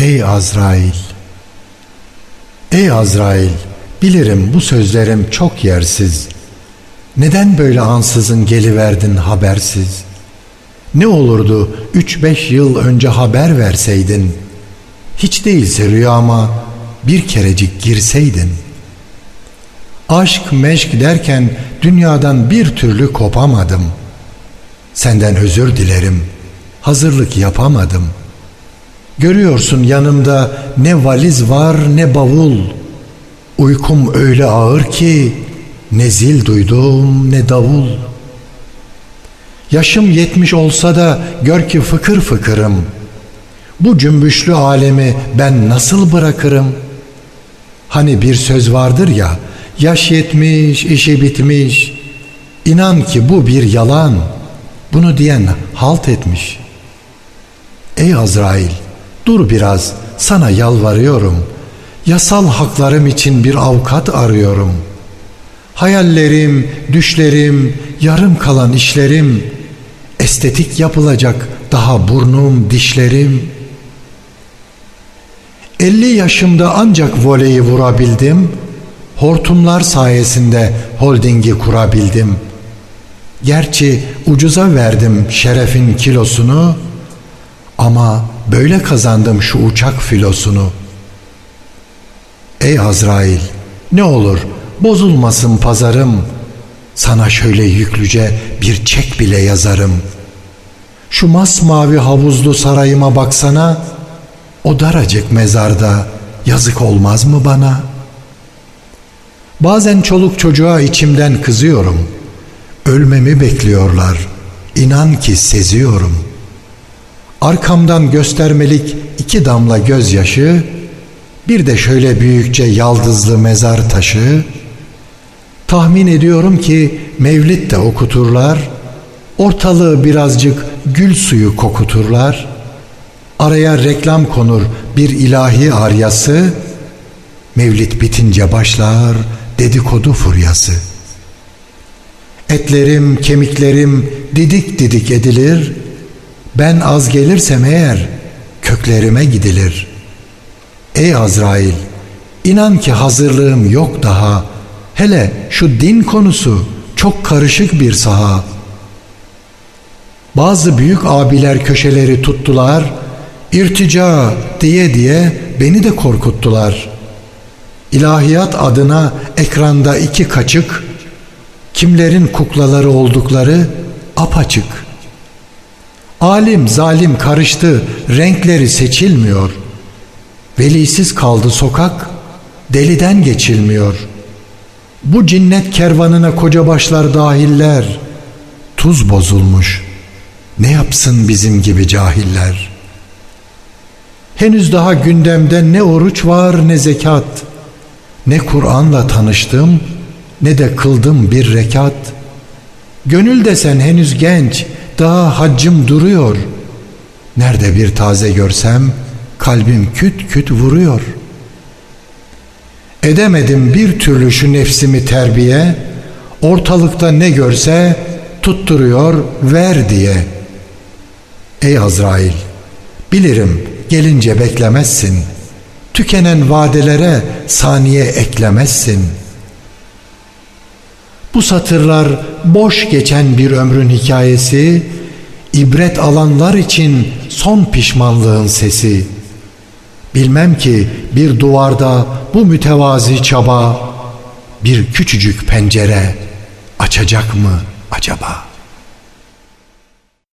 Ey Azrail! Ey Azrail! Bilirim bu sözlerim çok yersiz. Neden böyle ansızın geliverdin habersiz? Ne olurdu üç beş yıl önce haber verseydin? Hiç değilse rüyama bir kerecik girseydin. Aşk meşk derken dünyadan bir türlü kopamadım. Senden özür dilerim. Hazırlık yapamadım. Görüyorsun yanımda ne valiz var ne bavul. Uykum öyle ağır ki ne zil duydum ne davul. Yaşım yetmiş olsa da gör ki fıkır fıkırım. Bu cümbüşlü alemi ben nasıl bırakırım? Hani bir söz vardır ya, yaş yetmiş, işi bitmiş. İnan ki bu bir yalan. Bunu diyen halt etmiş. Ey Azrail, dur biraz, sana yalvarıyorum. Yasal haklarım için bir avukat arıyorum. Hayallerim, düşlerim, yarım kalan işlerim, estetik yapılacak daha burnum, dişlerim. 50 yaşımda ancak voleyi vurabildim. Hortumlar sayesinde holdingi kurabildim. Gerçi ucuza verdim şerefin kilosunu ama böyle kazandım şu uçak filosunu. Ey Azrail ne olur bozulmasın pazarım. Sana şöyle yüklüce bir çek bile yazarım. Şu masmavi havuzlu sarayıma baksana. O daracık mezarda yazık olmaz mı bana? Bazen çoluk çocuğa içimden kızıyorum. Ölmemi bekliyorlar. İnan ki seziyorum. Arkamdan göstermelik iki damla gözyaşı, bir de şöyle büyükçe yaldızlı mezar taşı. Tahmin ediyorum ki mevlit de okuturlar. Ortalığı birazcık gül suyu kokuturlar. Araya reklam konur bir ilahi aryası. Mevlit bitince başlar dedikodu furyası. Etlerim, kemiklerim didik didik edilir. Ben az gelirsem eğer köklerime gidilir. Ey Azrail, inan ki hazırlığım yok daha. Hele şu din konusu çok karışık bir saha. Bazı büyük abiler köşeleri tuttular, irtica diye diye beni de korkuttular. İlahiyat adına ekranda iki kaçık, kimlerin kuklaları oldukları apaçık. Alim zalim karıştı, renkleri seçilmiyor. Velisiz kaldı sokak, deliden geçilmiyor. Bu cinnet kervanına koca başlar dahiller, tuz bozulmuş. Ne yapsın bizim gibi cahiller? Henüz daha gündemde ne oruç var ne zekat. Ne Kur'an'la tanıştım ne de kıldım bir rekat. Gönül desen henüz genç, daha haccım duruyor. Nerede bir taze görsem kalbim küt küt vuruyor. Edemedim bir türlü şu nefsimi terbiye, ortalıkta ne görse tutturuyor ver diye. Ey Azrail, bilirim gelince beklemezsin. Tükenen vadelere saniye eklemezsin. Bu satırlar boş geçen bir ömrün hikayesi, ibret alanlar için son pişmanlığın sesi. Bilmem ki bir duvarda bu mütevazi çaba bir küçücük pencere açacak mı acaba?''